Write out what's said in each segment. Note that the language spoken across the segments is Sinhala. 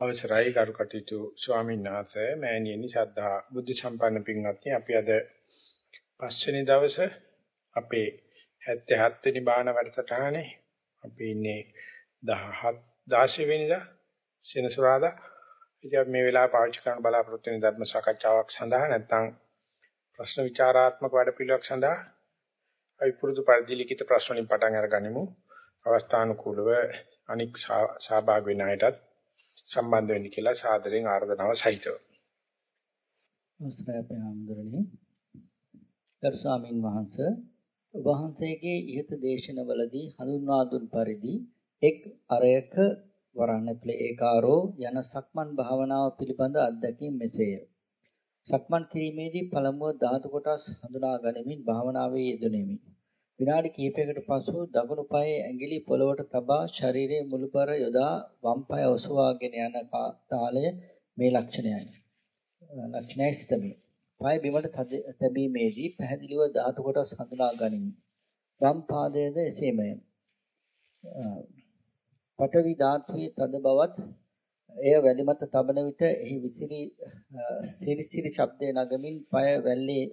අවසරයි ගරු කටයුතු ස්වාමීන් වහන්සේ. මෑණියනි ශ්‍රද්ධා බුද්ධ සම්පන්න පින්වත්නි අපි අද පස්වෙනි දවසේ අපේ 77 වෙනි බාන වැඩසටහනේ අපි ඉන්නේ 17 16 වෙනිදා සෙනසුරාදා. ඉතින් මේ වෙලාව පාවිච්චි කරන්න බලාපොරොත්තු වෙන ධර්ම සාකච්ඡාවක් සඳහා නැත්නම් ප්‍රශ්න විචාරාත්මක වැඩපිළිවෙලක් සඳහා අපි පුරුදු පරිදි ලිඛිත ප්‍රශ්න වලින් පටන් අරගනිමු. අවස්ථානුකූලව අනික් සහභාගී වෙන අයටත් සම්බන්ධ වෙන්න කියලා සාදරයෙන් ආරාධනාව සහිතව. අවසරයි අපේ ආමඳුරනේ. ගරු ස්වාමින් වහන්සේ වහන්සේගේ ඉහත දේශනවලදී හඳුන්වා දුන් පරිදි එක් අරයක වරණතුල ඒකාරෝ යන සක්මන් භාවනාව පිළිබඳ අත්දැකීම් මෙසේය. සක්මන් කිරීමේදී පළමුව ධාතු කොටස් හඳුනා ගනිමින් භාවනාවේ යෙදුණෙමි. විනාඩි කිහිපයකට පසු දකුණු පායේ ඇඟිලි පොළවට තබා ශරීරයේ මුළුබර යොදා වම් පාය ඔසවාගෙන යන තාලය මේ ලක්ෂණයයි. ලක්ෂණයි සිතමි. පාය බිමට තැබීමේදී පැහැදිලිව ධාතු කොටස් හඳුනා ගනිමි. වම් පාදයේද එසේමය. පඨවි ධාතුවේ තද බවත් එය වැලි මත තබන විට එහි විසිරි සිරිසිරි ශබ්දය නගමින් পায় වැල්ලේ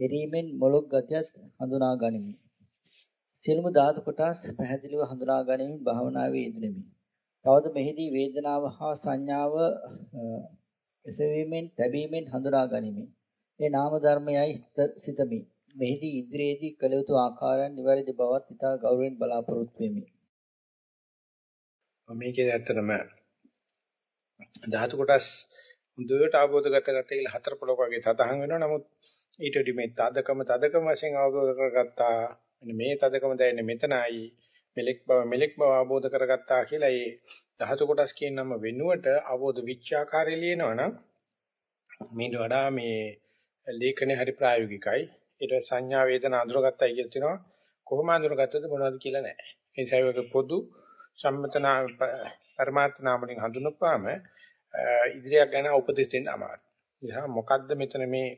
එරීමෙන් මොළොක් ගතියත් හඳුනා ගනිමි. සියලුම ධාතු කොටස් පැහැදිලිව හඳුනා ගැනීම භාවනාවේ යෙදෙමි. තවද මෙහිදී වේදනාව හා සංඥාව එසවීමෙන් තැබීමෙන් හඳුනා ගැනීම. ඒ නාම ධර්මයයි සිතමි. මෙහිදී ඉදිරියේදී කළ යුතු ආකාරයන් නිවැරදි බවත් ඉතා ගෞරවයෙන් බලාපොරොත්තු වෙමි. මේකේ ඇත්තටම ධාතු කොටස් හොඳට අවබෝධ කරගත්ත කියලා හතර පොලක වගේ සතහන් වෙනවා. නමුත් ඊට වඩා මේ තදකම තදකම වශයෙන් අවබෝධ කරගත්තා මෙන්න මේ තදකම දැනෙන්නේ මෙතනයි මෙලෙක් බව මෙලෙක් බව අවබෝධ කරගත්තා කියලා ඒ ධාතු කොටස් කියන නම වෙනුවට අවබෝධ විචාකාරය ලියනවනම් මීට වඩා මේ ලේඛනේ හරි ප්‍රායෝගිකයි ඊට සංඥා වේදනා අඳුරගත්තයි කියලා තියෙනවා කොහොම අඳුරගත්තද මොනවද කියලා නැහැ ඒ නිසා ඒක පොදු සම්මතනා පරමාර්ථ නාම වලින් හඳුනපුවාම ඉදිරියක් ගැන උපදෙස් දෙන්න අමාරුයි. ඒ මොකද්ද මෙතන මේ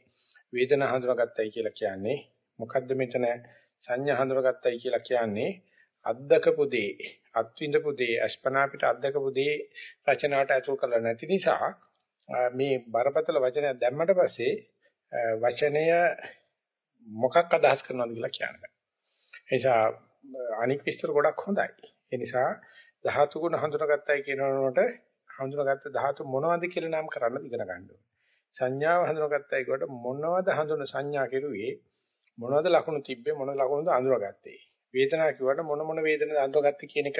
වේදනා හඳුනාගත්තයි කියලා කියන්නේ? මොකද්ද මෙතන සංඥා හඳුනාගත්තයි කියලා කියන්නේ අද්දකපු දේ අත්විඳපු දේ අස්පනා පිට අද්දකපු දේ රචනාවට ඇතුල් කරලා නැති නිසා මේ බරපතල වචනයක් දැම්මට පස්සේ වචනය මොකක් අදහස් කරනවද කියලා කියන්නේ. ඒ නිසා අනික් විස්තර ගොඩක් හොඳයි. ඒ නිසා ධාතු ගුණ හඳුනාගත්තයි කියනකොට හඳුනාගත්ත ධාතු මොනවද කියලා නම් කරන්න ඉගෙන ගන්න ඕනේ. සංඥාව හඳුනාගත්තයි කොට මොනවද හඳුන සංඥා කෙරුවේ මොනවද ලකුණු තිබ්බේ මොන ලකුණුද අඳුරගත්තේ? වේදනාව කිව්වට මොන මොන වේදනද අඳුරගත්තේ කියන එක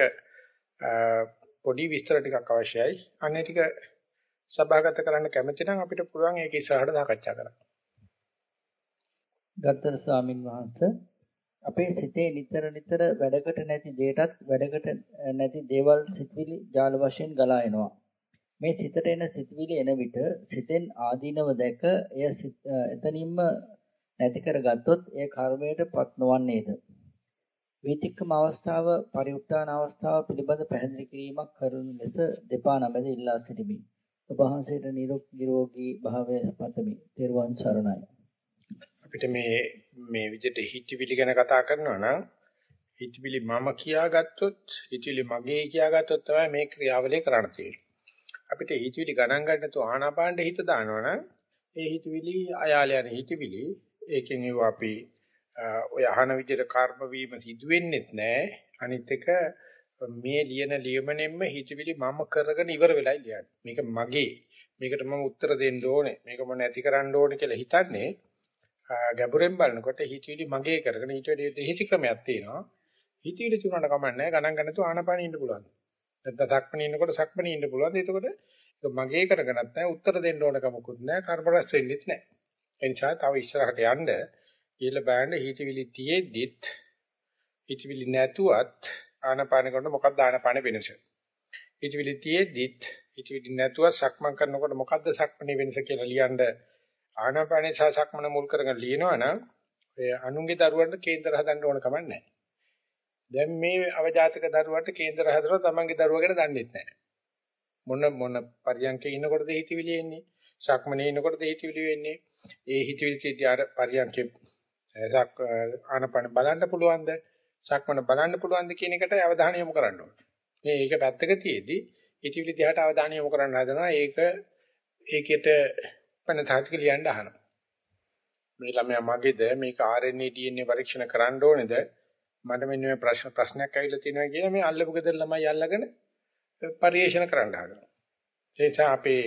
පොඩි විස්තර ටිකක් අවශ්‍යයි. අනේ ටික සභාගත කරන්න කැමති නම් අපිට පුළුවන් ඒක ඉස්සරහට සාකච්ඡා කරන්න. ගත්තර ස්වාමින් වහන්සේ අපේ සිතේ නිතර නිතර වැඩකට නැති දෙයටත් වැඩකට නැති දේවල් සිතවිලි ජාල වශයෙන් ගලා එනවා. මේ සිතට එන සිතවිලි එන විට සිතෙන් ආදීනව දැක එය එතනින්ම නැති කරගත්තොත් ඒ කර්මයටපත් නොවන්නේද? වීතික්කම අවස්ථාව පරිඋත්තාන අවස්ථාව පිළිබඳ පැහැදිලි කිරීමක් කරන ලෙස දෙපා නමද ඉල්ලා සිටිමි. ඔබ වහන්සේට නිරෝගී භාවය පතමි. තෙරුවන් සරණයි. අපිට මේ මේ විදිහට හිතවිලි ගැන කතා කරනවා නම් හිතවිලි මම කියාගත්තොත් හිතවිලි මගේ කියාගත්තොත් තමයි මේ ක්‍රියාවලිය කරන්න තියෙන්නේ. අපිට හිතවිලි ගණන් ගන්න තු ආනාපානෙ හිත දානවනම් ඒ හිතවිලි අයාල යන හිතවිලි ඒකෙන් ඒව අපි ඔය අහන විදිහට කර්ම වීම සිදු වෙන්නේත් නැහැ. අනිත් එක මේ ලියන ලියමනෙන්ම හිතවිලි මම කරගෙන ඉවර වෙලා ඉන්නේ. මේක මගේ. මේකට මම උත්තර දෙන්න ඕනේ. මේක මම නැති කරන්න ඕනේ කියලා හිතන්නේ ගැඹුරෙන් බලනකොට හිතවිලි මගේ කරගෙන ඊට වඩා දෙහිසි ක්‍රමයක් තියෙනවා. හිතවිලි තුනට කමන්නේ ගණන් ගන්න තු ආනපානෙ ඉන්න පුළුවන්. නැත්නම් සක්මණේ ඉන්නකොට සක්මණේ ඉන්න පුළුවන්. එතකොට මගේ කරගෙනත් නැහැ උත්තර දෙන්න ඕන කමකුත් නැහැ. කර්ම රැස් වෙන්නෙත් නැහැ. ඒ නිසා තව ඉස්සරහට යන්න කියලා බලන්න හිතවිලි තියෙද්දිත් හිතවිලි නැතුවත් ආනපාන කරනකොට මොකක්ද ආනපාන වෙනස? හිතවිලි තියෙද්දිත් හිතවිලි නැතුව සක්මන් කරනකොට මොකක්ද සක්මනේ වෙනස කියලා ලියන්න ආනාපානේ සහ සක්මන මුල් කරගෙන ලියනවනම් ඔය අනුන්ගේ දරුවන්ට කේන්දර හදන්න ඕන කමක් නැහැ. දැන් මේ අවජාතක දරුවන්ට කේන්දර හදලා තමන්ගේ දරුවා ගැන දන්නේ නැහැ. මොන මොන පරියන්කේ ඉන්නකොටද හිතවිලි එන්නේ? සක්මනේ ඉන්නකොටද හිතවිලි වෙන්නේ? ඒ හිතවිලි තියදී අර පරියන්කේ සක් ආනපන බලන්න පුළුවන්ද? සක්මන බලන්න පුළුවන්ද කියන එකට අවධානය යොමු කරන්න ඕනේ. මේ ඒක පැත්තක තියේදී හිතවිලි දිහාට අවධානය යොමු කරන්න හදනවා. ඒක ඒකෙට වෙන තාක්ෂික ලියන්න අහනවා. මේ ළමයා මගේද මේක RNA DNA පරීක්ෂණ කරන්න ඕනේද? මට මෙන්න මේ ප්‍රශ්න ප්‍රශ්නයක් ඇවිල්ලා තියෙනවා කියලා මේ අල්ලපු ගෙදර ළමයි අල්ලගෙන පරිේෂණ කරන්න හදනවා. ඒ නිසා අපේ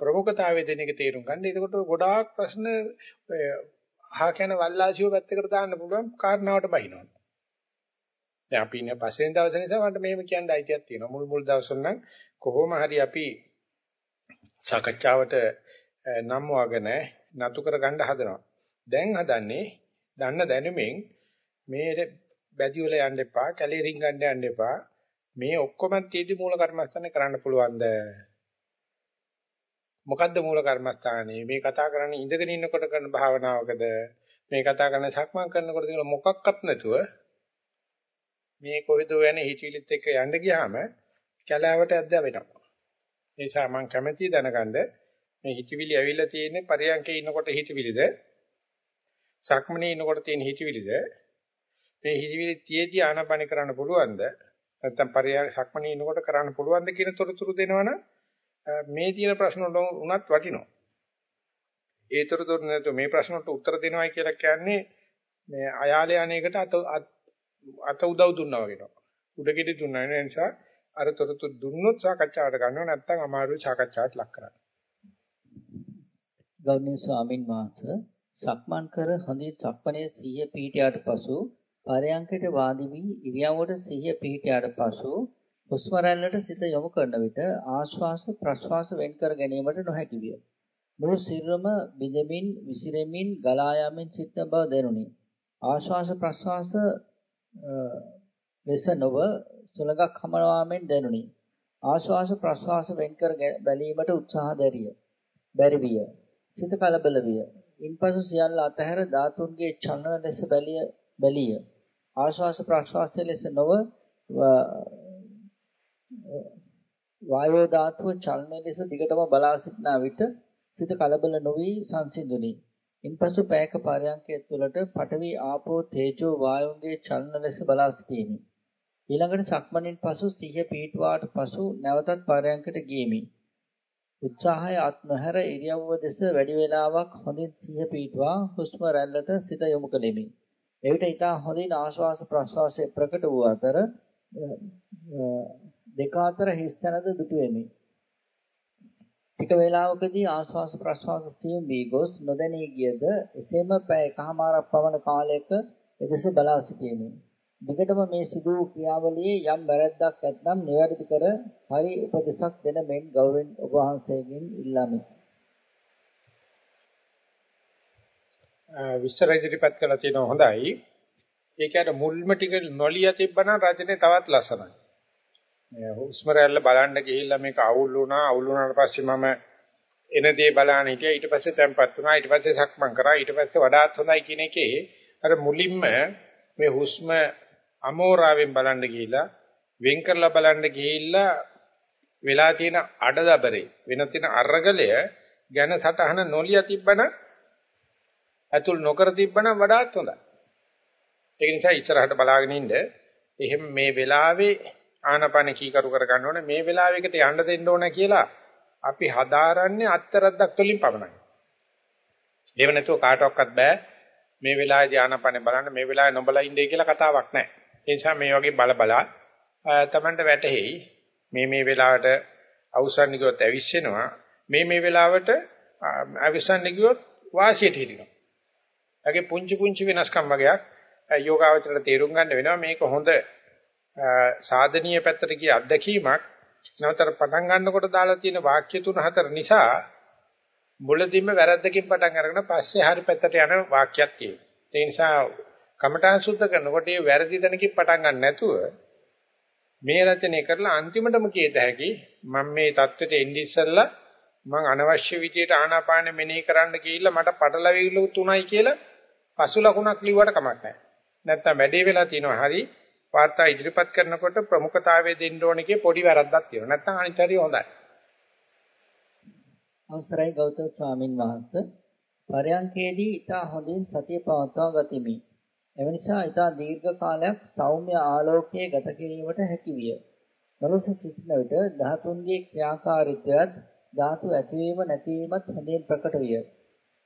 ප්‍රමුඛතාවය දෙන එක තේරුම් ගන්න. එතකොට ගොඩාක් ප්‍රශ්න අහ කියන වල්ලාසියව පැත්තකට දාන්න පුළුවන් කාරණාවට බහිනවා. දැන් අපි ඉන්නේ පස්වෙනි දවසේ නිසා මට මෙහෙම කියන්න අයිතියක් තියෙනවා. මුල් මුල් දවස්වල නම් කොහොම හරි අපි සාකච්ඡාවට නම් වගෙන නතු කර ගන්න හදනවා. දැන් හදන්නේ දන්න දැනුමින් මේ බැදි වල යන්න එපා, කැලේ රින්ගන්න යන්න එපා. මේ ඔක්කොම තීදි මූල කර්මස්ථානේ කරන්න පුළුවන්ද? මොකද්ද මූල කර්මස්ථානේ? මේ කතා කරන්නේ ඉඳගෙන ඉන්නකොට කරන භාවනාවකද? මේ කතා කරන්නේ සක්මන් කරනකොට තියෙන මොකක්වත් නැතුව මේ කොහෙද යන්නේ හිතවිලිත් එක්ක යන්න ගියාම කැලෑවට ඇද්ද වෙනවා. ඒ නිසා මම කැමැති දැනගන්න මේ හිතවිලි ඇවිල්ලා තියෙන්නේ පරියන්කේ ඉන්නකොට හිතවිලිද? සක්මනේ ඉන්නකොට තියෙන හිතවිලිද? මේ හිතවිලි තියේදී ආනාපාන කරන්න පුළුවන්ද? නැත්නම් පරියන්ක සක්මනේ ඉන්නකොට කරන්න පුළුවන්ද කියන තොරතුරු දෙනවනම් මේ තියෙන ප්‍රශ්න උනත් වටිනවා. ඒ තොරතුරු නැතු මේ ප්‍රශ්නට උත්තර දෙනවයි කියලා කියන්නේ මේ අයාලේ අනේකට අත අත උදව් දුන්නා වගේ නෝ. උඩගෙඩි දුන්නා නේ නිසා අර තොරතුරු දුන්නොත් සාකච්ඡාවට ගන්නව නැත්නම් අමාරුයි සාකච්ඡාවට ලක් කරන්න. ගෞරවනීය ස්වාමින් වහන්සේ සක්මන් කර හොඳින් සක්මණේ සිහිය පීඨයට පසු පරයන්කයට වාඩි වී ඉරියව්වට සිහිය පීඨයට පසු හුස්ම රැල්ලට සිත යොමු කරන විට ආශ්වාස ප්‍රශ්වාස වෙන් කර ගැනීමට නොහැකි විය. මුළු සිරුරම බිඳමින් විසිරෙමින් ගලා යාමෙන් සිටන බව දැනුනි. ආශ්වාස ප්‍රශ්වාස ලෙස නොව සුලඟක් හමවාමෙන් දැනුනි. ආශ්වාස ප්‍රශ්වාස වෙන් කර බැලීමට උත්සාහ දැරිය. බැරි විය. සිත කලබල විය. ඉන්පසු සියල්ල අතහැර ධාතුන්ගේ චලන ලෙස බැලිය බැලිය. ආශ්වාස ප්‍රශ්වාසය ලෙස නොව වායෝ ධාතුව චලන ලෙස දිගටම බලා සිටනා විට සිත කලබල නොවි සංසිඳුනි. ඉන්පසු පෑයක පරයන්කය තුළට පඨවි ආපෝ තේජෝ වායුන්ගේ චලන ලෙස බලා සිටීමි. ඊළඟට සක්මණෙන් පසු සිහිය පීඨවාට පසු නැවතත් පරයන්කට ගියමි. උත්සාහය අත්නොහැර ඉරියව්ව දෙස වැඩි වේලාවක් හොඳින් සිහිය පීඨවා හුස්ම රැල්ලට සිත යොමු කෙලිමි. එවිට ඊට හොඳින් ආශ්වාස ප්‍රශ්වාසයේ ප්‍රකට වූ අතර දෙක අතර හිස් තැනද දුටු වෙමි. ටික වේලාවකදී ආශ්වාස ප්‍රශ්වාස සියුම් වී ගොස් නොදැනී ගියද එසේම පැය එකහමාරක් පමණ කාලයක එදෙස බලා සිටියෙමි. දිගටම මේ සිදු වූ ක්‍රියාවලියේ යම් වැරැද්දක් නැත්නම් නිවැරදි කර හරි උපදෙසක් දෙන මෙන් ගෞරවයෙන් ඔබ වහන්සේගෙන් ඉල්ලාමි. විස්තර ඉදිරිපත් කළා තියෙනවා හොඳයි. ඒකට මුල්ම ටික නොලිය තිබ්බනම් රචනය තවත් ලස්සනයි. හුස්ම රැල්ල බලන්න ගිහිල්ලා මේක අවුල් වුණා. අවුල් වුණාට පස්සේ මම එන දේ බලන්න හිටියා ඊට පස්සේ තැම්පත් වුණා. ඊට පස්සේ සක්මන් කරා. ඊට පස්සේ වඩාත් හොඳයි කියන එකේ අර මුලින්ම මේ හුස්ම අමෝරාවෙන් බලන්න ගිහිල්ලා වෙන් කරලා බලන්න ගිහිල්ලා වෙලා තියෙන අඩදබරේ වෙන තියෙන අරගලය ගැන සටහන නොලිය තිබ්බනම් අතුල් නොකර තිබ්බනම් වඩාත් හොඳයි. ඒක නිසා ඉස්සරහට බලාගෙන ඉන්න. එහෙම මේ වෙලාවේ ආනපන කීකරු කර ගන්න ඕනේ මේ වෙලාවෙකට යන්න දෙන්න ඕන කියලා අපි හදාරන්නේ අත්තරද්දක් වලින් පමණයි. ඒව නැතුව කාටවත් බෑ මේ වෙලාවේ ආනපන බලන්න මේ වෙලාවේ නොබලා ඉන්නේ කියලා කතාවක් නැහැ. ඒ නිසා මේ වගේ බල බලා තමන්ට වැටහෙයි මේ මේ වෙලාවට අවසන් ගියොත් ඇවිස්සෙනවා මේ මේ වෙලාවට අවසන් ගියොත් වාසියට හිටිනවා. ඒගේ පුංචි පුංචි වෙනස්කම් වගේක් යෝගාවචරයට තේරුම් ගන්න වෙනවා මේක හොඳ සාධනීය පැත්තට ගිය අත්දැකීමක් නැවතර පටන් ගන්නකොට දාලා තියෙන වාක්‍ය තුන හතර නිසා මුලදීම වැරද්දකින් පටන් අරගෙන පස්සේ හරි පැත්තට යන වාක්‍යයක් තියෙනවා. ඒ නිසා කමඨාන් සුද්ධ කරනකොට මේ වැරදි තැනකින් පටන් ගන්න නැතුව මේ රචනය කරලා අන්තිමටම කියත හැකි මම මේ தත්වෙට එන්නේ ඉස්සෙල්ලා මම අනවශ්‍ය විදියට ආනාපාන මෙනෙහි කරන්න ගිහිල්ලා මට පටලවිලු තුනයි කියලා පසු ලකුණක් ලිව්වට කමක් නැහැ. නැත්තම් වැඩේ වෙලා තියෙනවා හරි වාර්තා ඉදිරිපත් කරනකොට ප්‍රමුඛතාවය දෙන්න ඕනේ කිය පොඩි වැරද්දක් තියෙනවා. නැත්තම් අනිත් හරිය හොඳයි. අවසරයි ගෞතම ස්වාමින් වහන්සේ පරයන්කේදී ඊට හොඳින් සතිය පවත්වා ගතිමි. එම නිසා ඊට දීර්ඝ කාලයක් සෞම්‍ය ආලෝකයේ ගත කිරීමට හැකි විය. මනස සිටින විට ධාතුන්ගේ ක්‍රියාකාරීත්වයත් ධාතු ඇතිවීම නැතිවීමත් හොඳින් ප්‍රකට විය.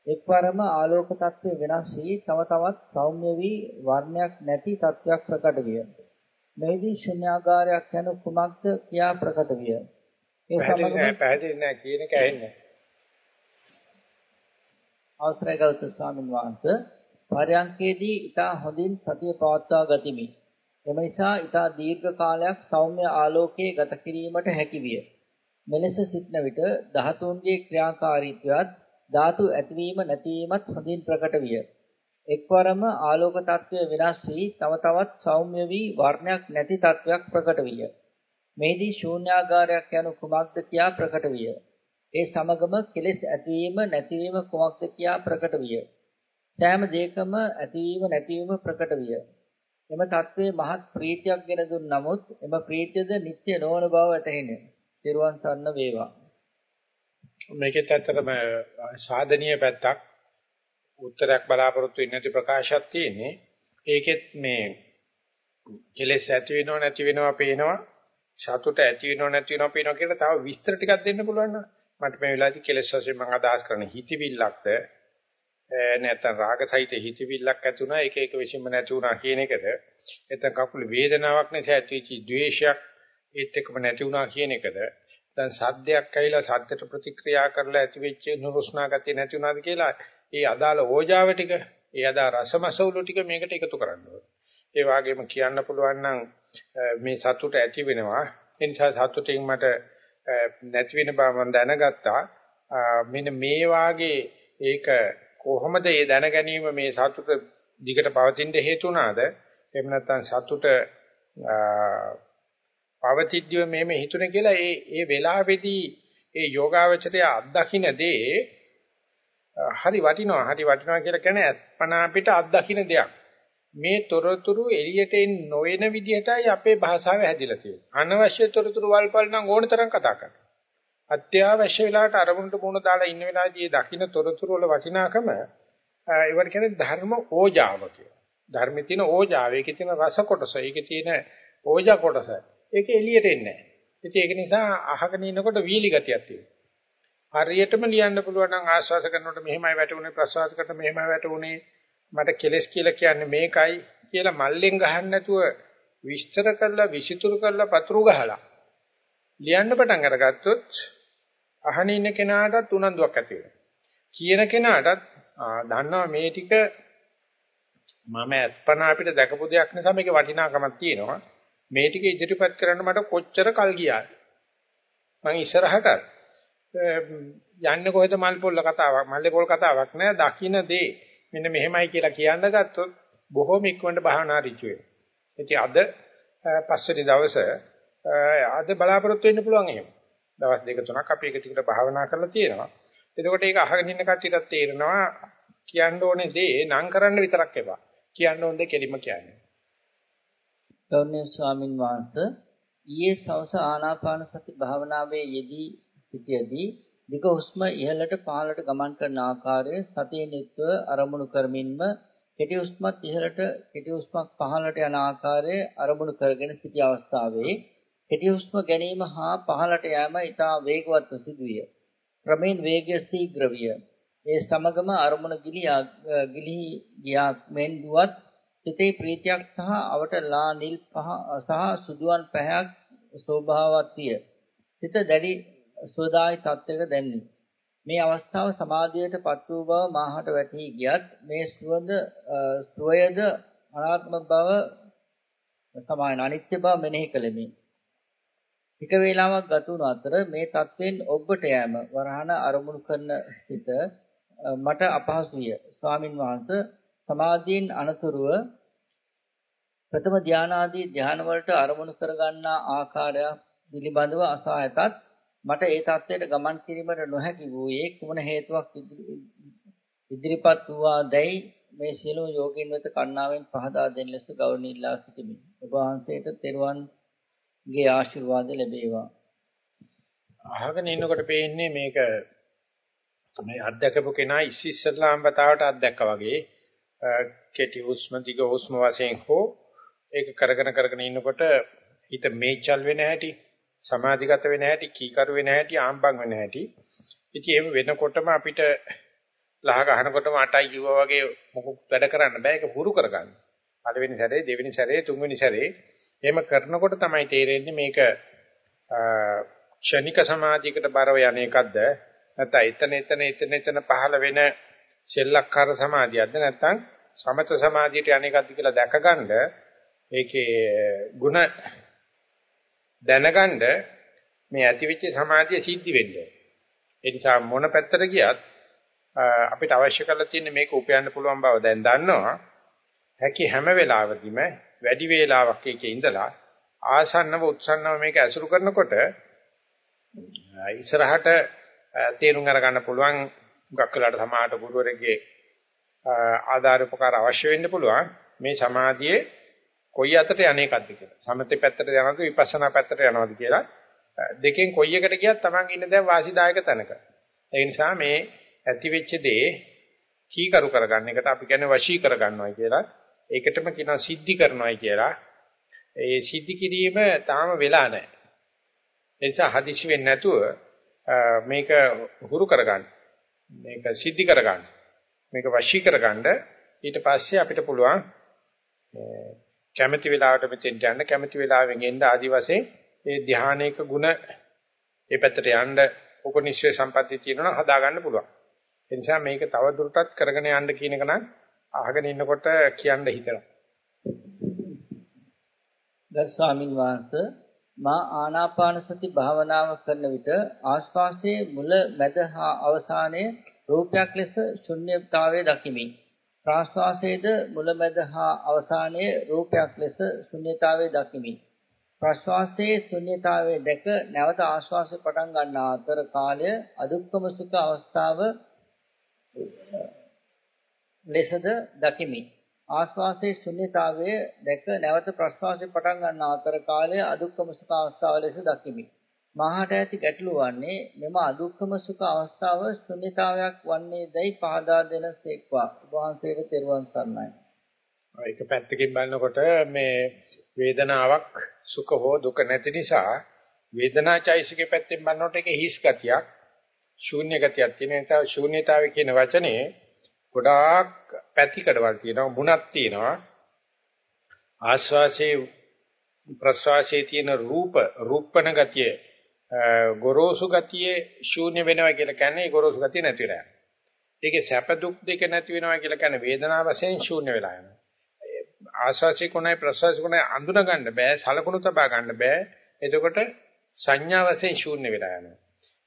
එක්වරම ආලෝක තත්ත්වය වෙනස් වී තව තවත් සෞම්‍ය වී වර්ණයක් නැති තත්ත්වයක් ප්‍රකට විය. මෙහිදී ශුන්‍යාගාරයක් යන කුමක්ද කියා ප්‍රකට විය. ඒ සමගම පැහැදිලි නැහැ කියන එක ඇහෙන්නේ. අවසරයි ගෞතම ස්වාමීන් වහන්සේ පරයන්කේදී ඊට හොඳින් සතිය පවත්වා ගතිමි. එම නිසා ඊට දීර්ඝ කාලයක් සෞම්‍ය ආලෝකයේ ගත කිරීමට හැකි විය. මෙලෙස සිටන විට ධාතුන්ගේ ක්‍රියාකාරීත්වයත් ධාතු ඇතිවීම නැතිවීමත් හොඳින් ප්‍රකට විය. එක්වරම ආලෝක තත්ත්වය වෙනස් වී තව තවත් සෞම්‍ය වී වර්ණයක් නැති තත්වයක් ප්‍රකට විය. මෙහිදී ශූන්‍යාකාරයක් යනු කුමක්ද කියා ප්‍රකට විය. ඒ සමගම කෙලෙස් ඇතිවීම නැතිවීම කුමක්ද කියා ප්‍රකට විය. සෑම දෙයකම ඇතිවීම නැතිවීම ප්‍රකට විය. එම தત્ත්වයේ මහත් ප්‍රීතියක් ගෙන දුන් නමුත් එම ප්‍රීතියද නිත්‍ය නොවන බව වැටහිනේ. තිරුවන් සරණ වේවා. මේකෙත් ඇත්තටම සාධනීය පැත්තක් උත්තරයක් බලාපොරොත්තු වෙන්නේ නැති ප්‍රකාශයක් තියෙන්නේ. ඒකෙත් මේ කෙලෙස් ඇති වෙනව නැති වෙනව පේනවා. සතුට ඇති වෙනව නැති වෙනව පේනවා කියලා තව විස්තර ටිකක් දෙන්න පුළුවන් නම් මට මේ වෙලාවේදී කෙලෙස් වශයෙන් මම අදහස් කරන හිතවිල්ලක්ද නැත්නම් රාගසහිත හිතවිල්ලක් ඇති වුණා ඒක ඒක විශ්ින්ම නැති වුණා කියන එකද නැත්නම් කකුල වේදනාවක් නිසා ඇතිවෙච්ච ද්වේෂයක් ඒත් එක්කම නැති වුණා කියන එකද දැන් සද්දයක් ඇවිල්ලා සද්දට ප්‍රතික්‍රියා කරලා ඇතිවෙච්ච නුරුස්නා ගතිය නැති වුණාද කියලා ඒ අදාළ ඕජාව ටික ඒ අදාළ රසමසවුල ටික මේකට එකතු කරන්න ඕනේ. ඒ වගේම කියන්න පුළුවන් නම් මේ සතුට ඇති වෙනවා. ඒ නිසා සතුටින් මට නැති වෙන බව මම දැනගත්තා. මෙන්න මේ වාගේ ඒක කොහොමද ඒ දැන ගැනීම මේ සතුට දිගට පවතින්න හේතු වුණාද? එහෙම නැත්නම් සතුට පවතිද්දිව මෙහෙම හිතුනේ කියලා ඒ ඒ වෙලාවේදී ඒ යෝගාවචරය අත්දකින්න දේ හරි වටිනවා හරි වටිනවා කියලා කියන්නේ අත්පනා අපිට අත්දකින්න දෙයක්. මේ තොරතුරු එළියට නොවන විදිහටයි අපේ භාෂාව හැදිලා තියෙන්නේ. අනවශ්‍ය තොරතුරු වල්පල් නම් ඕන තරම් කතා කරනවා. අත්‍යවශ්‍ය වෙලාවට අරමුණට මුණ දාලා ඉන්න වෙලාවේදී දකින්න තොරතුරු වල වටිනාකම ඒවට කියන්නේ ධර්ම ඕජාව කියලා. ධර්මයේ තියෙන ඕජාව, ඒකේ තියෙන රස කොටස, ඒකේ තියෙන ඕජා කොටස. ඒක එළියට එන්නේ නැහැ. ඒක නිසා අහගෙන ඉන්නකොට වීලි ගතියක් තියෙනවා. හරියටම ලියන්න පුළුවන් නම් ආශ්වාස කරනකොට මෙහෙමයි වැටුනේ ප්‍රශ්වාස කරනකොට මෙහෙමයි වැටුනේ මට කෙලස් කියලා කියන්නේ මේකයි කියලා මල්ලෙන් ගහන්න නැතුව විස්තර කරලා විසිතුරු කරලා පතුරු ගහලා ලියන්න පටන් අරගත්තොත් අහන ඉන්න කෙනාටත් උනන්දුවක් ඇති වෙනවා. කියන කෙනාටත් දන්නවා මේ ටික මම අත්පනා අපිට දැකපු දෙයක් නිසා මේකේ වටිනාකමක් තියෙනවා. මේ ටික ඉදිරිපත් කරන්න මට කොච්චර කල් ගියාද? මම ඉස්සරහට යන්නේ කොහෙද මල් පොල්ල කතාවක් මල්ලේ පොල් කතාවක් නෑ දකින්න දේ මෙන්න මෙහෙමයි කියලා කියන්න ගත්තොත් බොහොම ඉක්මනට භාවනා ඍචු වෙනවා. ඉතින් අද පස්වෙනි දවසේ අද බලාපොරොත්තු වෙන්න පුළුවන් එහෙම. දවස් දෙක තුනක් අපි එක ටිකට භාවනා කරලා තියෙනවා. එතකොට ඒක අහගෙන ඉන්න කට්ටියටත් තේරෙනවා කියන්න ඕනේ දේ නම් කරන්න විතරක් එපා. කියන්න ඕනේ කෙලිම කියන්නේ. ගෞරවනීය ස්වාමින් වහන්සේ ඊයේ සවස ආනාපාන සති භාවනාවේ යෙදී සිටියේදී දිග හුස්ම ඉහළට පහළට ගමන් කරන ආකාරය සතියේ නිත්ව අරමුණු කරමින්ම කෙටි හුස්මත් ඉහළට කෙටි හුස්මක් පහළට යන ආකාරය අරමුණු කරගෙන සිටි අවස්ථාවේ කෙටි හුස්ම ගැනීම හා පහළට යෑම ඉතා වේගවත්ව සිදුවිය. ක්‍රමෙන් වේගය ශීඝ්‍ර විය. ඒ සමගම අරමුණ ගිලී ගියා මෙන් දුවත් සිතේ ප්‍රීතියක් සහ අවට ලා නිල් පහ සහ සුදුවන් පැහැයක් ස්වභාවවත් විය. සිත දැඩි සෝදායි තත්ත්වයක දැන්නේ. මේ අවස්ථාව සමාධියට පත් වූ බව මාහට වැටහි ගියත් මේ සුවඳ සුවයද අනාත්ම බව සමාන අනිත්‍ය බව මෙනෙහි කළෙමි. ටික වේලාවක් ගත වුණු අතර මේ தත්වෙන් ඔබට යෑම වරහන අරමුණු කරන සිට මට අපහසු විය. ස්වාමින් වහන්සේ සමාධියෙන් අනතුරුව ප්‍රථම ධානාදී ධාන වලට අරමුණු කරගන්නා ආකාරය පිළිබඳව අසා ඇතත් මට ඒ தත්ත්වයට ගමන් කිරීමට නොහැකි වූයේ කුමන හේතුවක් ඉදිරිපත් වූවා දැයි මේ සියලු යෝගින් වෙත කන්නාවෙන් පහදා දෙන ලෙස ගෞරවණීයලා සිටිමි. ඔබ වහන්සේට තෙරුවන්ගේ ආශිර්වාද ලැබේවා. අහගෙන ඉන්නකොට පේන්නේ මේක මේ අත්දකපු කෙනා ඉස්සෙල්ලාම වතාවට අත්දැක්කා වගේ කෙටි හුස්ම දිග හුස්ම වශයෙන් හෝ ඒක කරගෙන කරගෙන ඉන්නකොට හිත මේචල් වෙන හැටි, සමාධිගත වෙන හැටි, කීකරු වෙන හැටි, ආම්බන් වෙන හැටි. ඉතින් එහෙම වෙනකොටම අපිට ලහ ගහනකොටම අටයි කිව්වා වගේ මොකක් වැඩ කරන්න බෑ ඒක හුරු කරගන්න. පළවෙනි සැරේ, දෙවෙනි සැරේ, තුන්වෙනි සැරේ එහෙම කරනකොට තමයි තේරෙන්නේ මේක ක්ෂණික සමාධියකට බරව යන එකක්ද නැත්නම් එතන එතන එතන එතන පහළ වෙන සෙල්ලක්කාර සමාධියක්ද නැත්නම් සමත සමාධියට යන එකක්ද කියලා දැකගන්න ඒකේ ಗುಣ දැනගන්න මේ ඇතිවෙච්ච සමාධිය සිද්ධි වෙන්නේ. ඒ නිසා මොන පැත්තට ගියත් අපිට අවශ්‍ය කරලා තියෙන මේක උපයන්න පුළුවන් බව දැන් දන්නවා. හැකි හැම වෙලාවෙදිම වැඩි වේලාවක් එකේ ඉඳලා ආසන්නව උත්සන්නව මේක ඇසුරු කරනකොට ඉස්සරහට තේරුම් අරගන්න පුළුවන් ගක් වෙලාට සමාහට ගුරුවරයෙක්ගේ ආධාර උපකාර අවශ්‍ය වෙන්න පුළුවන් මේ සමාධියේ කොයි අතට යන්නේකක්ද කියලා. සමතේ පැත්තට යනවද විපස්සනා පැත්තට යනවද කියලා දෙකෙන් කොයි එකට ගියත් Taman ඉන්න දැන් වාසිදායක තැනක. ඒ නිසා මේ ඇති වෙච්ච දේ කීකරු කරගන්න එකට අපි කියන්නේ වශී කරගන්නවයි කියලා. ඒකටම කියනවා සිද්ධි කරනවයි කියලා. ඒ සිද්ධි කිරීම තාම වෙලා නැහැ. ඒ නිසා හදිසි වෙන්නේ නැතුව මේක හුරු කරගන්න. මේක සිද්ධි කරගන්න. මේක වශී කරගන්න ඊට පස්සේ අපිට පුළුවන් කැමැති වෙලාවට මෙතෙන් යන්න කැමැති වෙලාවෙන් එන්න ආදි වශයෙන් ඒ ධානයක ಗುಣ ඒ පැත්තට යන්න උපනිශ්‍රේ සම්පatti තියෙනවා හදා ගන්න පුළුවන්. ඒ නිසා මේක තව දුරටත් කරගෙන යන්න කියන එක නම් අහගෙන ඉන්නකොට කියන්න හිතෙනවා. ගරු ස්වාමින් වහන්සේ මා ආනාපාන සති භාවනාව කරන විට ආශ්වාසයේ මුල මැද හා අවසානයේ රූපයක් ලෙස ශුන්‍යතාවයේ දකිමි. ප්‍රාශ්වාසයේද මුල මැද හා අවසානයේ රූපයක් ලෙස ශුන්‍යතාවයේ දකිමි. ප්‍රශ්වාසයේ ශුන්‍යතාවයේ දැක නැවත ආශ්වාසය පටන් ගන්නා අතර කාලය අදුක්කම සුඛ අවස්ථාව ලෙසද දකිමි. ආශ්වාසයේ ශුන්‍යතාවය දැක නැවත ප්‍රශ්වාසය පටන් ගන්නා අතර කාලය අදුක්කම සුඛ අවස්ථාව ලෙස දකිමි. මහාට ඇති ගැටලු වන්නේ මෙම අදුක්කම සුඛ අවස්ථාව ශුන්‍යතාවයක් වන්නේ දැයි පහදා දෙන සේක්වා. වහන්සේට තෙරුවන් සරණයි. ඒක පැත්තකින් බලනකොට මේ වේදනාවක් සුඛ හෝ දුක නැති නිසා වේදනාචෛසිකේ පැත්තෙන් බලනකොට ඒක හිස් ගතියක් ශූන්‍ය ගතියක් තියෙන නිසා ශූන්‍යතාවය කියන වචනේ ගොඩාක් පැතිකඩවල් තියෙනවා මුණක් තියෙනවා ආස්වාසේ ප්‍රස්වාසයේ තියෙන රූප රූපණ ගතිය ගොරෝසු ගතිය ශූන්‍ය වෙනවා කියලා කියන්නේ ගොරෝසු ගතිය නැති වෙලා යනවා. ඒකේ සැප දුක් දෙක නැති වෙනවා කියලා කියන්නේ වේදනාව වශයෙන් ශූන්‍ය වෙලා යනවා. ආස්වාසිය කොනයි ප්‍රස්වාසිය කොනයි අඳුන ගන්න බෑ, සලකුණු තබා ගන්න බෑ. එතකොට සංඥා වශයෙන් ශූන්‍ය වෙලා යනවා.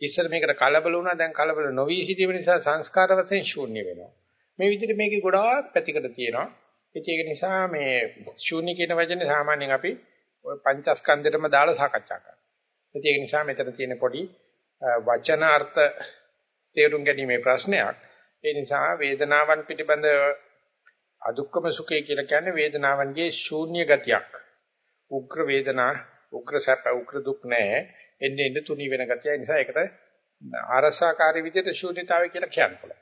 ඉස්සර මේකට කලබල වුණා දැන් කලබල නොවි සිටීම නිසා සංස්කාර වශයෙන් ශූන්‍ය වෙනවා. මේ විදිහට මේකේ ගොඩාක් පැතිකඩ තියෙනවා. ඒක නිසා මේ ශූන්‍ය කියන වචනේ සාමාන්‍යයෙන් අපි ඔය පංචස්කන්ධෙටම දාලා සාකච්ඡා කරනවා. ඒක නිසා මෙතන තියෙන පොඩි වචනාර්ථ තේරුම් ගැනීමේ ප්‍රශ්නයක්. ඒ නිසා වේදනාවන් පිටිබඳ අදුක්කම සුඛය කියලා කියන්නේ වේදනාවන්ගේ ශූන්‍ය ගතියක්. උග්‍ර වේදනා, උග්‍ර සැප, උග්‍ර දුක් නැහැ. එන්නේ එන්නේ තුනී වෙන ගතිය. ඒ නිසා ඒකට ආරසාකාරී විදිහට ශූන්‍යතාවය කියලා කියන්න පුළුවන්.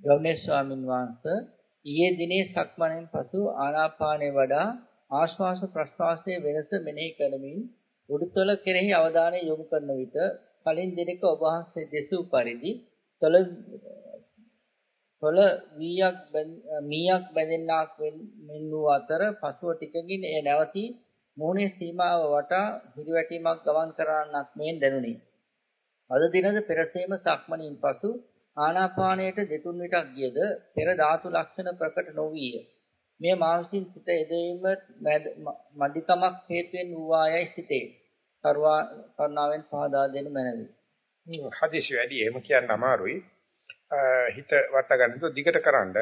ගෞරවනීය ස්වාමින් වහන්සේ ඊයේ දිනේ සක්මණෙන් පසු ආනාපානේ වඩා ආශ්වාස ප්‍රශ්වාසයේ වෙනස මෙනෙහි කරමින් උඩුතල කෙරෙහි අවධානය යොමු කරන විට කලින් දිනක ඔබ වහන්සේ දෙසූ පරිදි තොල තොල වීයක් මීයක් බැඳෙන්නාක් මෙන් වූ අතර පසුව ටිකකින් එය නැවතී මූණේ සීමාව වටා හිරිවැටීමක් ගමන් කරන්නක් මෙන් දැනුනි. අද දිනද පෙරසේම සක්මණින් පසු ආනාපානයට දෙතුන් විටක් ගියද පෙර ධාතු ලක්ෂණ ප්‍රකට නොවිය. මේ මානසික සිත එදෙීම මදිකමක් හේතුවෙන් වූවායයි සිතේ. කරුණාවෙන් පහදා දෙන්න මැනවි. හදිසි වැඩි එහෙම කියන්න අමාරුයි. හිත වට ගන්න තු දිගට කරන්ඩ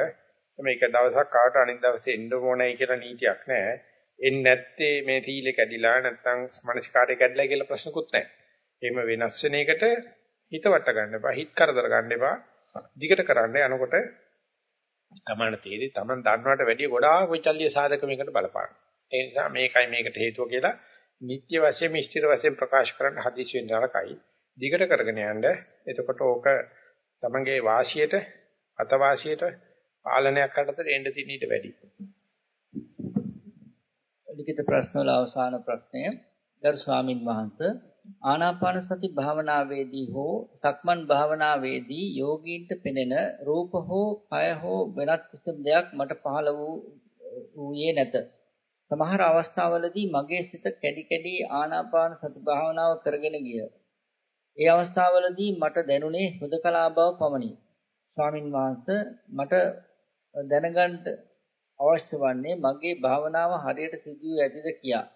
මේක දවසක් කාට අනිත් දවසේ එන්න ඕනයි කියලා නීතියක් නැහැ. එන්නේ නැත්තේ මේ තීලෙ කැඩිලා නැත්නම් මානසිකාරය කැඩිලා කියලා ප්‍රශ්නකුත් නැහැ. එහෙම වෙනස් වෙන එකට හිත වට ගන්න එපා. හිත කරදර ගන්න එපා. දිගට කරන්න යනකොට තමන්න තේරෙයි තමන් දන්නවට වැඩිය ගොඩාක් විචල්්‍ය සාධක මේකට බලපාන. ඒ නිසා මේකයි මේකට හේතුව කියලා නිත්‍ය වශයෙන් ස්ථිර වශයෙන් ප්‍රකාශ කරන්න හදිසි වෙන්න නරකයි. දිගට කරගෙන යන්න. එතකොට ඕක තමන්ගේ වාසියට අතවාසියට පාලනයක් කරතර එන්න තියෙන ඊට වැඩි. ලිඛිත ප්‍රශ්න වල අවසාන ප්‍රශ්නය ගරු ස්වාමින් වහන්සේ ආනාපාන සති භාවනාවේදී හෝ සක්මන් භාවනාවේදී යෝගීන්ට පෙනෙන රූප හෝ කය හෝ වෙනත් කිසිම දෙයක් මට පහළ වූ වූයේ නැත. සමහර අවස්ථාවලදී මගේ සිත කැඩි කැඩි ආනාපාන සති භාවනාව කරගෙන ගිය. ඒ අවස්ථාවලදී මට දැනුනේ හුදකලා බව පමණි. ස්වාමින් වහන්සේ මට දැනගන්න අවශ්‍ය වන්නේ මගේ භාවනාව හරියට සිදුවේ ඇතිද කියා.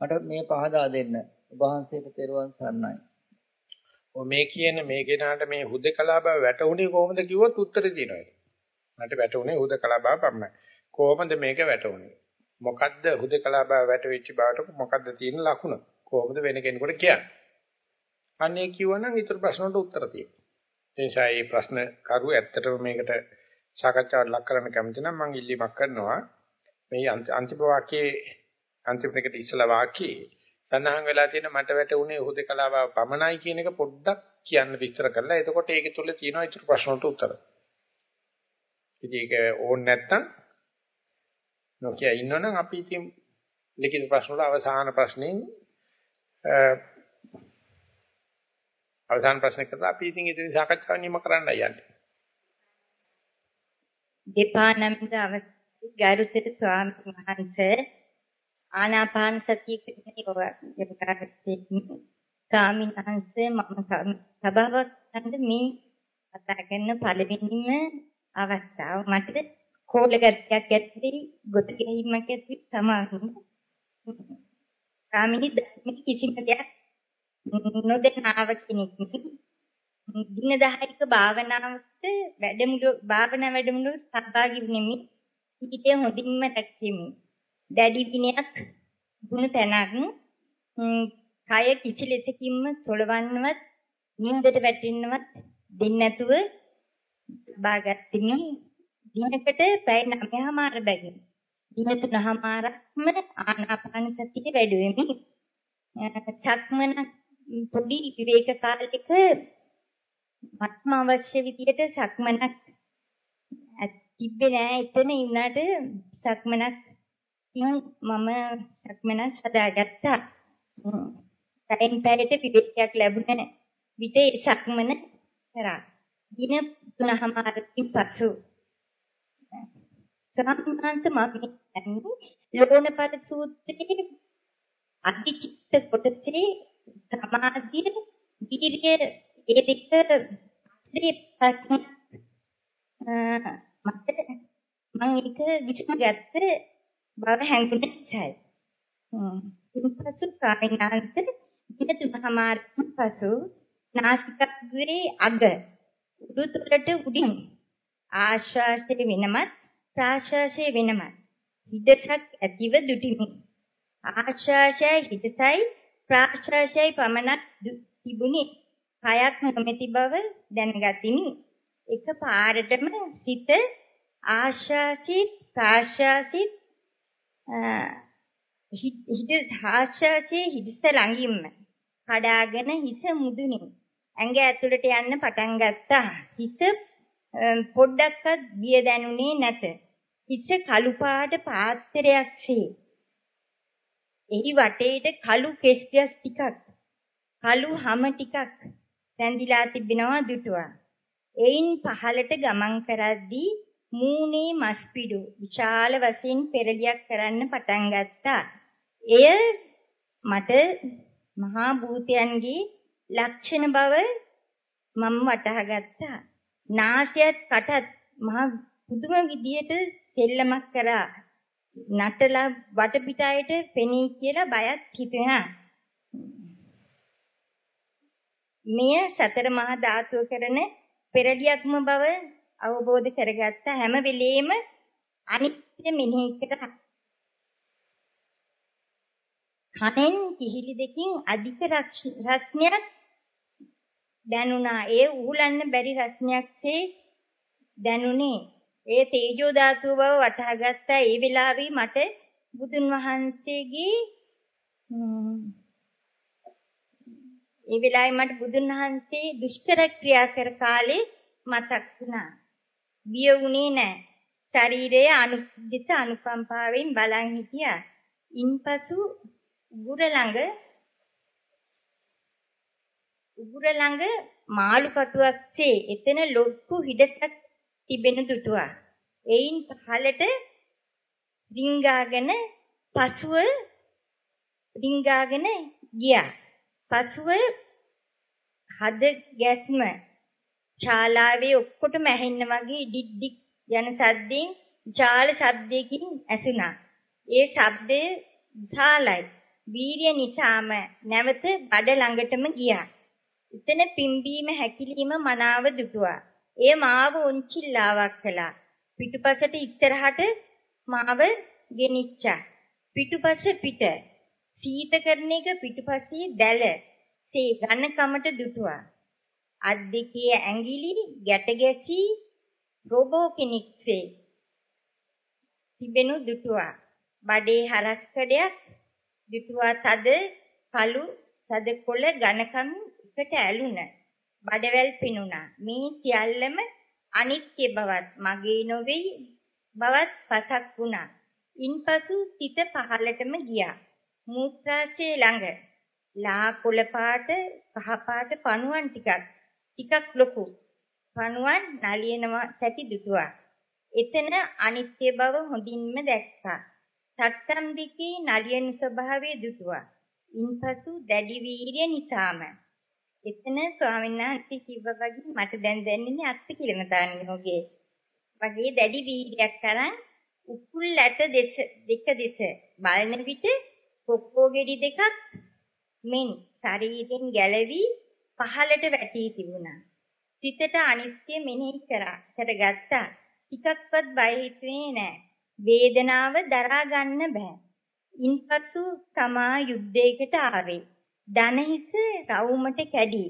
මට මේ පහදා දෙන්න. ඔබ වහන්සේට තෙරුවන් සරණයි. ඔ මේ කියන මේ කෙනාට මේ හුදකලා බව වැටුනේ කොහොමද කිව්වොත් උත්තරේ තියෙනවා. මට වැටුනේ හුදකලා බව පමණයි. කොහොමද මේක වැටුනේ? මොකද්ද හුදකලා බව වැටෙච්ච බවට මොකද්ද තියෙන ලකුණ? කොහොමද වෙන කෙනෙකුට කියන්නේ? අන්නේ කිව්වනම් ඊටු ප්‍රශ්නවලට උත්තර තියෙනවා. ඒ නිසා මේ ප්‍රශ්න කරු ඇත්තටම මේකට සාකච්ඡාවට ලක් කරන්න කැමති නම් මම ඉල්ලීමක් කරනවා. මේ අන්තිම වාක්‍යයේ අන්තිම එකට ඉස්සලා වාක්‍යයේ සඳහන් වෙලා තියෙන මට වැටුනේ හුදකලාව පමණයි කියන එක පොඩ්ඩක් කියන්න විස්තර කරලා එතකොට ඒක තුල තියෙන ඉතුරු ප්‍රශ්න වලට උත්තර. ඉතින් ඒක ඕන් නැත්තම් නොකිය ඉන්නවනම් අපි ඉතින් ලිඛිත ප්‍රශ්න වල අවසාන ප්‍රශ්නෙන් අවසාන ප්‍රශ්න කරලා අපි ඉතින් ඉදිරි සාකච්ඡාව නිම කරන්න යන්නේ. දෙපා නමිත අවස්ථාවේ ගරුතර ස්වාමීන් වහන්සේ ආනාපාන සතිය කියන ස්වාමීන් වහන්සේ මම සබාවක් ගන්න මේ කතා කරන පළවෙනිම අවස්ථාව මට කෝල ගැටියක් ඇති ගොත ගැහිමක් ඇති සමාන ස්වාමීනි කිසිම දෙයක් නොදන්නාව කෙනෙක් දින 10ක භාවනාවට වැඩමුළු භාවනා වැඩමුළු සහභාගී වෙමි. ඊටේ හොඳින්ම රැකෙමි. දැඩි විනයක් ගුණ තැනක් කය කිසි ලෙසකින්ම සොලවන්නවත් නින්දට වැටෙන්නවත් දෙන්නේ නැතුව බාගත්තිමි. දිනකට පැය 9මාර බැගින්. දින 3මාරක්ම ආනාපාන සතිය වැඩුවෙමි. සක්මන පොඩි විවේක කාලයක මත්ම අවශ්‍ය විදියට සක්මනක් තිබ්බේ නෑ එතන ඉන්නට සක්මනක් මම සක්මනක් හදාගත්තා. පැයෙන් පැයට විවේකයක් ලැබුණ විට ඒ සක්මන කරා. දින තුනමාරකින් පසු සම්මාන්ත මම ලෝණපද සූත්‍රයේ අධිචිත්ත කොටසේ සමාධිය වීර්ය ඒ දෙක අතරේ ප්‍රශ්න මට මම ඒක විසඳගත්ත බව හැඟුණ නිසායි. ඉන්පසු කායනාන්ත දින තුනමාරකින් පසු නාසිකාග්‍රේ අග උඩුතලට උඩින් ආශ්වාසයේ වෙනමත් ප්‍රාශ්වාසයේ වෙනමත් හිඩසක් ඇතිව දුටිමි. ආශ්වාසයයි හිඩසයි ප්‍රාශ්වාසයයි පමණක් තිබුණි. කයක් නොමැති බව දැනගතිමි. එක පාරටම සිත ආශ්වාසිත ප්‍රාශ්වාසිත හිත ආශ්වාසයේ හිත ළඟින්ම කඩාගෙන හිස මුදුනි. ඇඟ ඇතුළට යන්න පටන් ගත්තා. හිස පොඩ්ඩක්වත් බිය දැනුනේ නැත. හිස කළු පාට පාත්‍රයක් සේ. එහි වටේට කළු කෙස් ටිකක් කළු හැම ටිකක් රැඳිලා තිබෙනවා දුටුවා. එයින් පහළට ගමන් කරද්දී මූණේ මස් පිඩු විශාල වශයෙන් පෙරලියක් කරන්න පටන් ගත්තා. එය මට මහා භූතයන්ගේ ලක්ෂණ බව මම වටහා ගත්තා. නාසයත් කටත් මහා පුදුම විදියට සෙල්ලමක් කරා. නටලා වටපිටායට පෙනී කියලා බයත් හිතුණා. මෙය සතර මහා ධාතුව කරන පෙරලියක්ම බව අවබෝධ කරගත්ත හැම වෙලෙම අනිත්‍ය මෙනෙහි කර කනෙන් කිහිලි දෙකින් අධික රස්නයක් දැනුණා. ඒ උහුලන්න බැරි රස්නයක්සේ දැනුනේ. ඒ තේජෝ ධාතුව බව වටහා ගත්තා. ඒ වෙලාවේ මට බුදුන් වහන්සේගේ ඒ වෙලාවේ මට බුදුන් වහන්සේ දුෂ්කර ක්‍රියා කර කාලේ මතක් වුණා. බිය වුණේ නැහැ. ශරීරයේ අනුදිත අනුකම්පාවෙන් බලන් හිටියා. ඉන්පසු උගුර ළඟ උගුර ළඟ මාළු කටුවක්සේ එතන ලොකු හිඩසක් තිබෙන දුටුවා. එයින් පහළට රිංගාගෙන පසුව රිංගාගෙන ගියා. පසුව හද ගැස්ම ශාලාවේ ඔක්කොටම ඇහෙන්න වගේ ඩිඩ්ඩික් යන සද්දෙන් ජාල ශබ්දයකින් ඇසුණා. ඒ ශබ්දය විශාලයි. වීර්ය නිසාම නැවත බඩ ළඟටම ගියා. එතන පිම්බීම හැකිලිම මනාව දුටුවා. එය මාව උන්චිල්ලාවක් කළා. පිටුපසට ඉස්සරහට මාව ගෙනිච්චා. පිටුපස පිට සීතකරණ එක පිටුපස්සේ දැල සේ ඝනකමට දුටුවා. අත් දෙකේ ඇඟිලි ගැට ගැසී රොබෝ කෙනෙක්සේ තිබෙනු දුටුවා. බඩේ හරස් කඩයක් දුටුවා තද කළු තද කොළ ඝනකම් එකට ඇලුන. බඩවැල් පිනුණා. මේ සියල්ලම අනිත්‍ය බවත් මගේ නොවේ බවත් පසක් වුණා. ඉන්පසු සිත පහළටම ගියා. මූත්‍රාශය ළඟ ලා කොළ පාට කහ පාට පණුවන් ටිකක් ටිකක් ලොකු පණුවන් නලියනවා සැටි දුටුවා. එතන අනිත්‍ය බව හොඳින්ම දැක්කා. සට්ටම් දිකේ නලියන ස්වභාවය දුටුවා. ඉන්පසු දැඩි වීර්ය නිසාම එතන ස්වාමීන් වහන්සේ කිව්වා වගේ මට දැන් දැනෙන්නේ අත්ති කිලම දාන්නේ වගේ දැඩි වීර්යයක් තරම් උකුල් ඇට දෙක දෙක දෙස බලන විට කොක්කෝ ගෙඩි දෙකක් මෙන් ශරීරයෙන් ගැලවි පහළට වැටී තිබුණා. සිතට අනිත්‍ය මෙනෙහි කරා. කරගත්තා. ටිකක්වත් බය හිතුවේ නෑ. වේදනාව දරා ගන්න බෑ. ඉන්පසු තමා යුද්ධයකට ආවේ. දනහිස රවුමට කැඩි.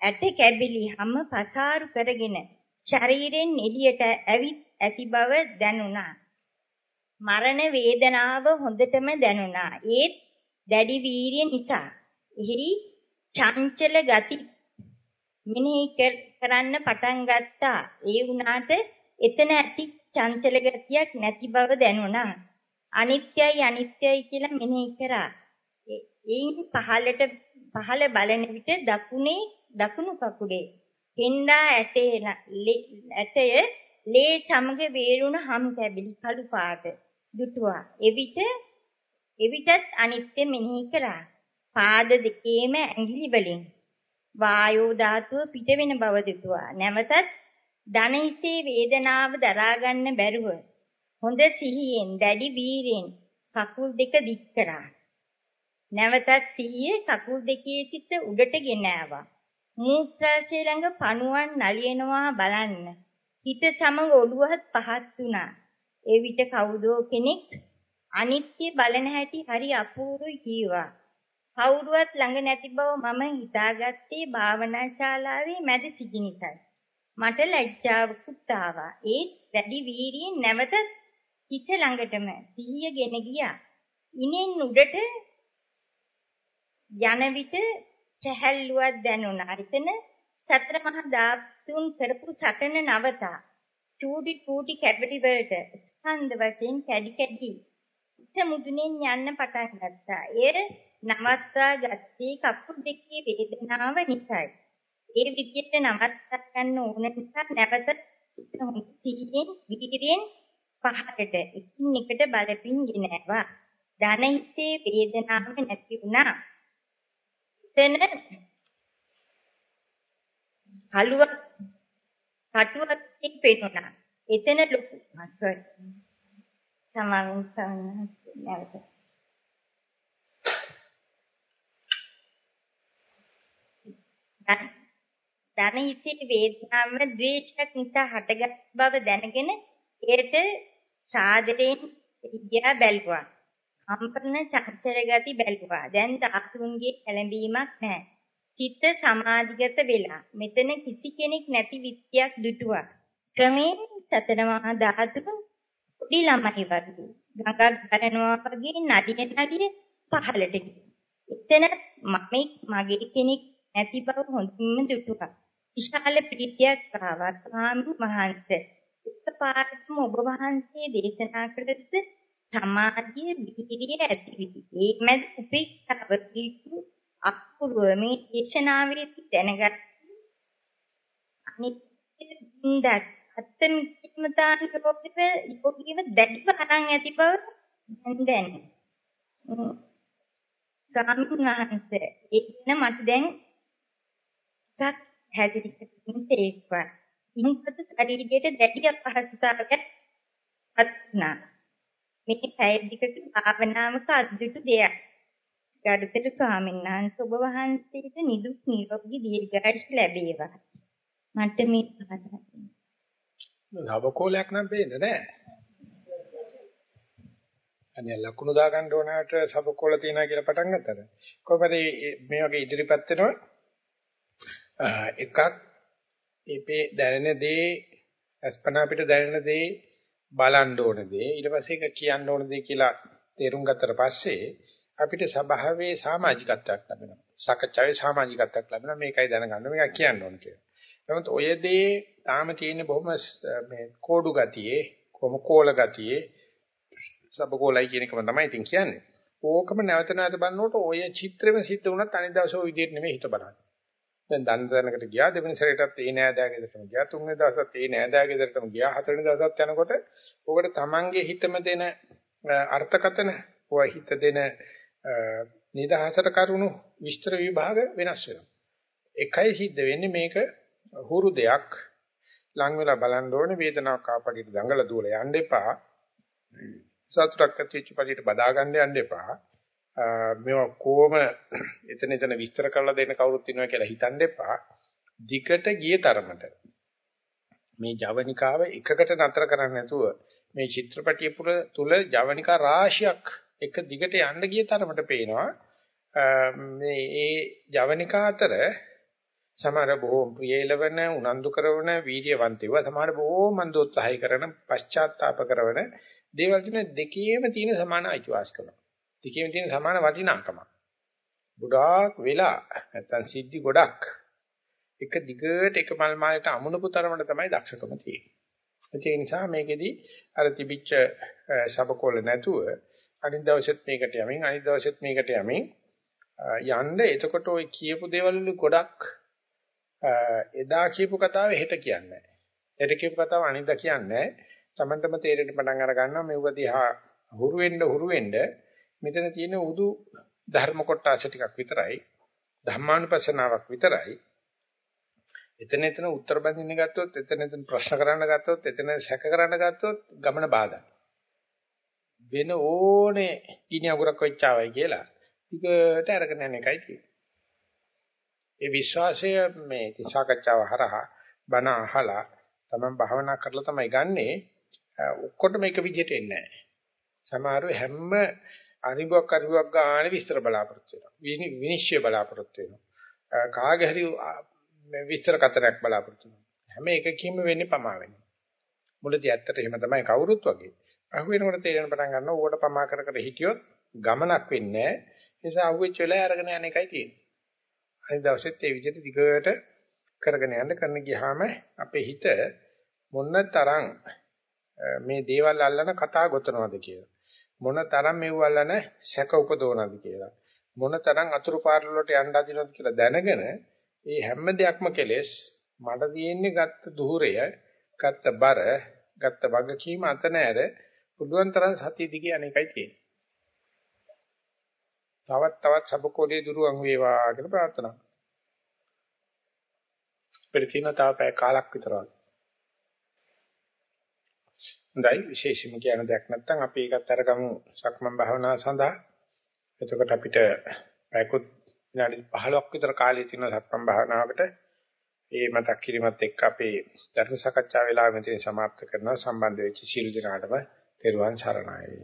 ඇට කැබිලි හැම පසාරු කරගෙන ශරීරෙන් එළියට ඇවිත් ඇති බව දැනුණා. මරණ වේදනාව හොඳටම දැනුණා. ඒත් දැඩි වීරිය නිසා. එහි චංචල ගති මෙනෙහි කරන්න පටන් ගත්තා. ඒ වුණාට එතන ඇති චංචල ගතියක් නැති බව දැනුණා. අනිත්‍යයි අනිත්‍යයි කියලා මෙනෙහි කරා. එයින් පහළට පහළ බලන විට දකුණේ දකුණු කකුලේ හෙන්ඩා ඇටේ ඇටය ලේ සමග වේරුණ හම් කැබිලි කළු පාට දුටුවා. එවිට එවිටත් අනිත්‍ය මෙනෙහි කරා. පාද දෙකේම ඇඟිලි වලින් වායෝ ධාතුව පිට වෙන බව දුටුවා. නැවතත් ධන හිසේ වේදනාව දරා ගන්න බැරුව හොඳ සිහියෙන් දැඩි වීරෙන් කකුල් දෙක දික් කරා. නැවතත් සිහිය කකුල් දෙකේ සිට උඩට ගෙන ආවා. මූත්‍රාශය ළඟ පණුවන් නලියනවා බලන්න. හිත සමග ඔළුවහත් පහත් වුණා. ඒ විට කවුදෝ කෙනෙක් අනිත්‍ය බලන හැටි හරි අපූර්වයි කීවා. කවුරුවත් ළඟ නැති බව මම හිතාගත්තේ භාවනා ශාලාවේ මැද සිටි නිසායි. මට ලැජ්ජාවකුත් ආවා. ඒත් වැඩි වීරියෙන් නැවත හිත ළඟටම සිහියගෙන ගියා. ඉනෙන් උඩට යන විට සැහැල්ලුවක් දැනුණා. එතන සතර මහා ධාතුන් කරපු සටන නවතා. චූටි චූටි කැපිටි වලට ස්කන්ධ වශයෙන් කැඩි කැඩි ඉත මුදුනෙන් යන්න පටන් ගත්තා. ඒ නවත්තා ගත්තේ කකුල් දෙකේ වේදනාව නිසායි. ඒ විදිහට නවත්තා ගන්න ඕන නිසා නැවත සිහියෙන් විහිරියෙන් පහකට එකින් එකට බලපින් ගෙනාවා. ධන හිතේ වේදනාව නැති වුණා. එතන කලුවක් කටුවක් පෙනුණා. එතන ලොකු sorry. සමාවෙන් සමනස් නැවත. ධන හිතේ වේදනාව ද්වේෂයක් නිසා හටගත් බව දැනගෙන ඒට සාදරයෙන් ඉදියා බැලුවා. කම්පන චංචල ගති බැලුවා. දැන් ධාතුන්ගේ කැළඹීමක් නැහැ. චිත්ත සමාධිගත වෙලා. මෙතන කිසි කෙනෙක් නැති විත්‍යක් දුටුවා. ක්‍රමයෙන් සතර මහා ධාතුන් පොඩි ළමයි වගේ ගඟක් ගලනවා වගේ නදිය නදිය පහළට ගියා. එතන මමෙක් මගේ කෙනෙක් නැති බව හොඳින්ම දුටුවා. විශාල ප්‍රීතියක් ආවා ස්වාමීන් වහන්සේ. එකපාරටම ඔබ වහන්සේ දේශනා කළද සමාධිය වීර්යය ඇති විදි. ඒ මැද උපේක්ෂාව පිටු අපූර්ව මේ දේශනාවේදී දැනගත් අනිත්‍ය බින්දක් අත්තමිත්‍යමතාන යෝගිව යෝගිව දැඩිව අරන් ඇති බව දැන් දැනේ. ස්වාමීන් වහන්සේ ඒක මට දැන් ටිකක් හැදිරි කිසිම තේක්වා. ඉන්පසු ශරීරයට දැඩි අපහසුතාවයක් අත්නා. මේ පැය දෙකක භාවනාවක අද්දුටු දෙයක්. ගරුතර ස්වාමීන් වහන්සේ ඔබ වහන්සේට නිදුක් නිරෝගී දීර්ඝායුෂ ලැබේවා. මට මේ පහදා නවකෝලයක් නම් පේන්නේ නැහැ. අනේ ලකුණු දා ගන්න ඕනකට සබකෝල තියනා කියලා පටන් ගත්තද කොහොමද මේ වගේ ඉදිරිපත් වෙනවා එකක් මේ දැනෙන දේ අස්පනා අපිට දැනෙන දේ බලන්න ඕන දේ ඊට පස්සේ ඒක කියන්න ඕන දේ කියලා තේරුම් ගත්තට පස්සේ අපිට ස්වභාවයේ සමාජිකත්වයක් ලැබෙනවා සාකච්ඡාවේ සමාජිකත්වයක් ලැබෙනවා මේකයි දැනගන්න මේක කියන්න ඕන කියලා නමුත් ඔය දේ තාම තියෙන බොහොම මේ කෝඩු ගතියේ කොහොම කෝල ගතියේ සබකෝලයි කියන එකම තමයි ඉතින් කියන්නේ. ඕකම නැවත නැවත බලනකොට ඔය චිත්‍රෙම සිද්ධ වුණත් අනිත් දවසේ ওই විදිහට නෙමෙයි හිත බලන්නේ. දැන් දන් දනකට ගියා දෙවෙනි සැරේටත් ඒ නෑදෑ ගෙදරටම ගියා තුන්වෙනි දවසත් ඒ නෑදෑ ගෙදරටම ගියා හතරවෙනි දවසත් යනකොට ඔකට තමන්ගේ හිතම දෙන අර්ථකතන ඔය හිත දෙන නිදහසට කරුණු විස්තර විභාග වෙනස් වෙනවා. එකයි සිද්ධ වෙන්නේ මේක හුරු දෙයක් ලං වෙලා බලන්න ඕනේ වේදනාවක් ආපටිට දඟල දුවල යන්න එපා. සතුටක් ඇතිවෙච්ච පරිදි බදා ගන්න යන්න එපා. මේවා කොහොම එතන එතන විස්තර කරලා දෙන්න කවුරුත් ඉන්නවා කියලා හිතන්න එපා. දිගට ගිය තරමට මේ ජවනිකාව එකකට නතර කරන්නේ නැතුව මේ චිත්‍රපටිය තුල ජවනිකා රාශියක් එක දිගට යන්න ගිය තරමට පේනවා මේ ඒ ජවනිකා අතර සමහර බොහෝ ප්‍රියලවන උනන්දු කරන වීර්යවන්තව සමහර බොහෝ මන්දෝත්සහය කරන පශ්චාත්තාප කරන දේවල් තියෙන දෙකේම තියෙන සමාන අයිතිවාසිකම. දෙකේම තියෙන සමාන වටිනාකම. ගොඩාක් වෙලා නැත්තම් සිද්ධි ගොඩක් එක දිගට එක මල් මාලයට අමුණපු තරමට තමයි දක්ෂකම තියෙන්නේ. ඒ නිසා මේකෙදි අර තිබිච්ච සබකොල නැතුව අනිත් දවසෙත් මේකට යමින් අනිත් දවසෙත් මේකට යමින් යන්න එතකොට ওই කියපු දේවල් ගොඩක් එදා කියපු කතාව හෙට කියන්නේ නැහැ. හෙට කියපු කතාව අනිද්දා කියන්නේ නැහැ. Tamanටම තේරෙන්න පටන් අර ගන්නවා මෙව දිහා හුරු වෙන්න හුරු වෙන්න මෙතන තියෙන උදු ධර්ම කොටස ටිකක් විතරයි. ධම්මානුපස්සනාවක් විතරයි. එතන එතන උත්තර බඳින්න ගත්තොත් එතන එතන ප්‍රශ්න කරන්න ගත්තොත් එතන සැක කරන්න ගත්තොත් ගමන බාධා. වෙන ඕනේ ඉනි අගුරක් වෙච්චාවයි කියලා ටිකට අරගෙන යන එකයි තියෙන්නේ. ඒ විශ්වාසය මේ සාකච්ඡාව හරහා බණ අහලා තමන් භාවනා කරලා තමයි ගන්නේ. ඔක්කොටම එක විදිහට එන්නේ නැහැ. සමහරව හැම අනිබුවක් අනිබුවක් ගන්න විස්තර බලාපොරොත්තු වෙනවා. විනිශ්චය බලාපොරොත්තු වෙනවා. කාගේ හරි විස්තර කතරයක් බලාපොරොත්තු වෙනවා. හැම එකකින්ම වෙන්නේ පමා වෙනවා. මුලදී ඇත්තට එහෙම තමයි කවුරුත් වගේ. අහුවෙනකොට තේරෙන පටන් ගන්නවා ඕකට පමා කර කර හිටියොත් ගමනක් වෙන්නේ නැහැ. ඒ නිසා අහුවෙච්ච වෙලාව අරගෙන යන එකයි තියෙන්නේ. අනිත් දවසෙත් ඒ විදිහට දිගට කරගෙන යන්න කරන ගියාම අපේ හිත මොන තරම් මේ දේවල් අල්ලන කතා ගොතනවද කියලා. මොන තරම් මේව අල්ලන සැක උපදවනවද කියලා. මොන තරම් අතුරු පාරල වලට යන්න හදිනවද කියලා දැනගෙන මේ හැම දෙයක්ම කෙලෙස් මට තියෙන්නේ ගත්ත දුහුරය, ගත්ත බර, ගත්ත වගකීම අත නැර පුළුවන් තරම් සතිය දිගේ අනේකයි තියෙන්නේ. තවත් තවත් සබකෝලේ දුරුවන් වේවා කියලා ප්‍රාර්ථනා. පෙරතින තාපය කාලක් විතරයි. හොඳයි විශේෂම කියන දෙයක් නැත්නම් අපි ඒකත් අරගමු සක්මන් භාවනාව සඳහා. එතකොට අපිට පැයකුත් විනාඩි 15ක් විතර කාලය තියෙන සක්මන් භාවනාවකට ඒ මතක් කිරීමත් එක්ක අපේ ධර්ම සාකච්ඡා වේලාව මෙතන સમાપ્ત කරනවා සම්බන්ධ වෙච්ච සීල දිනාටම තෙරුවන් සරණයි.